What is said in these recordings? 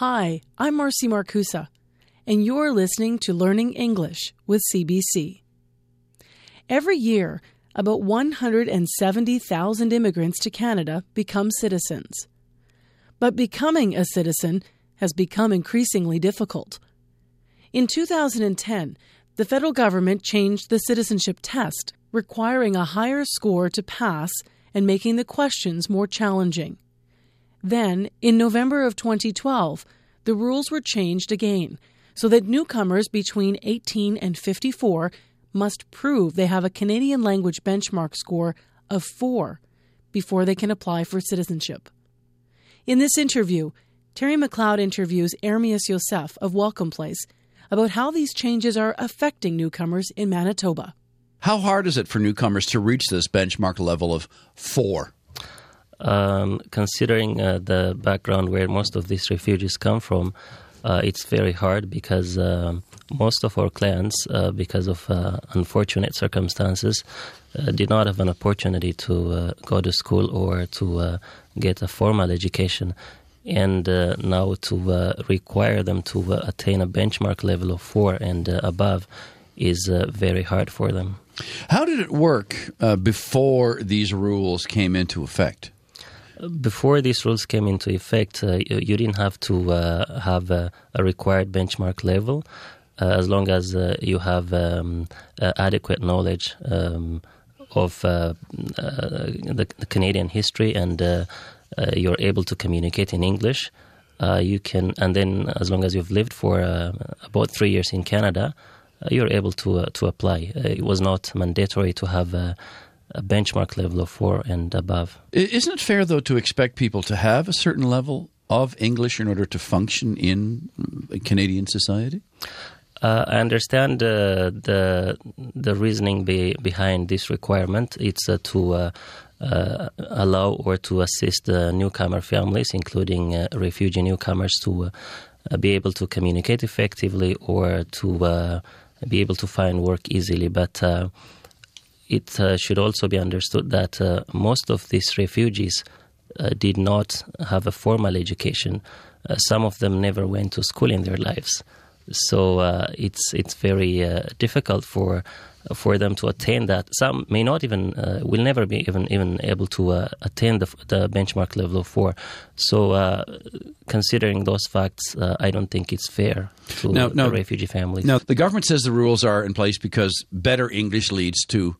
Hi, I'm Marcy Markusa, and you're listening to Learning English with CBC. Every year, about 170,000 immigrants to Canada become citizens. But becoming a citizen has become increasingly difficult. In 2010, the federal government changed the citizenship test, requiring a higher score to pass and making the questions more challenging. Then, in November of 2012, the rules were changed again so that newcomers between 18 and 54 must prove they have a Canadian language benchmark score of 4 before they can apply for citizenship. In this interview, Terry McLeod interviews Ermias Yosef of Welcome Place about how these changes are affecting newcomers in Manitoba. How hard is it for newcomers to reach this benchmark level of 4? Um, considering uh, the background where most of these refugees come from, uh, it's very hard because uh, most of our clients, uh, because of uh, unfortunate circumstances, uh, did not have an opportunity to go to school or to get a formal education. And now to require them to attain a benchmark level of four and above is very hard for them. How did it work before these rules came into effect? Before these rules came into effect, uh, you, you, didn't have to uh, have a, a, required benchmark level uh, as long as uh, you have um, uh, adequate knowledge um, of the, the, Canadian history and you're able to communicate in English. you can, and then as long as you've lived for about three years in Canada, you're able to to apply. it was not mandatory to have a benchmark level of four and above. Isn't it fair, though, to expect people to have a certain level of English in order to function in Canadian society? Uh, I understand uh, the the reasoning be, behind this requirement. It's uh, to uh, uh, allow or to assist newcomer families, including uh, refugee newcomers, to be able to communicate effectively or to be able to find work easily. But it uh, should also be understood that uh, most of these refugees uh, did not have a formal education. Uh, some of them never went to school in their lives, so uh, it's it's very uh, difficult for for them to attain that. Some may not even will never be even even able to attain the, the benchmark level of four. So, considering those facts, I don't think it's fair to now, now, refugee families. Now, the government says the rules are in place because better English leads to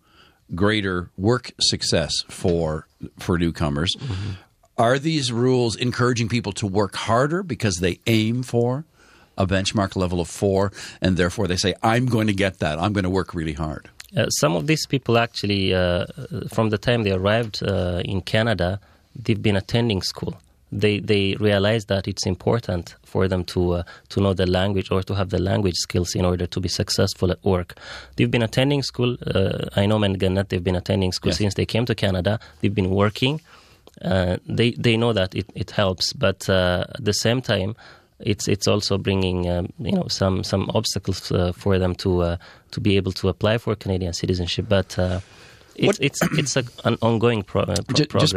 greater work success for for newcomers. Mm-hmm. Are these rules encouraging people to work harder because they aim for a benchmark level of four, and therefore they say, "I'm going to get that. I'm going to work really hard." Uh, some of these people actually, uh, from the time they arrived uh, in Canada, they've been attending school they they realize that it's important for them to uh, to know the language or to have the language skills in order to be successful at work. They've been attending school. Uh, I know men Gannett, they've been attending school yes. since they came to Canada. They've been working. Uh, they they know that it, it helps, but uh, at the same time, it's it's also bringing um, you know some some obstacles uh, for them to uh, to be able to apply for Canadian citizenship. But it's, it's it's a, an ongoing pro- pro- just, progress. Just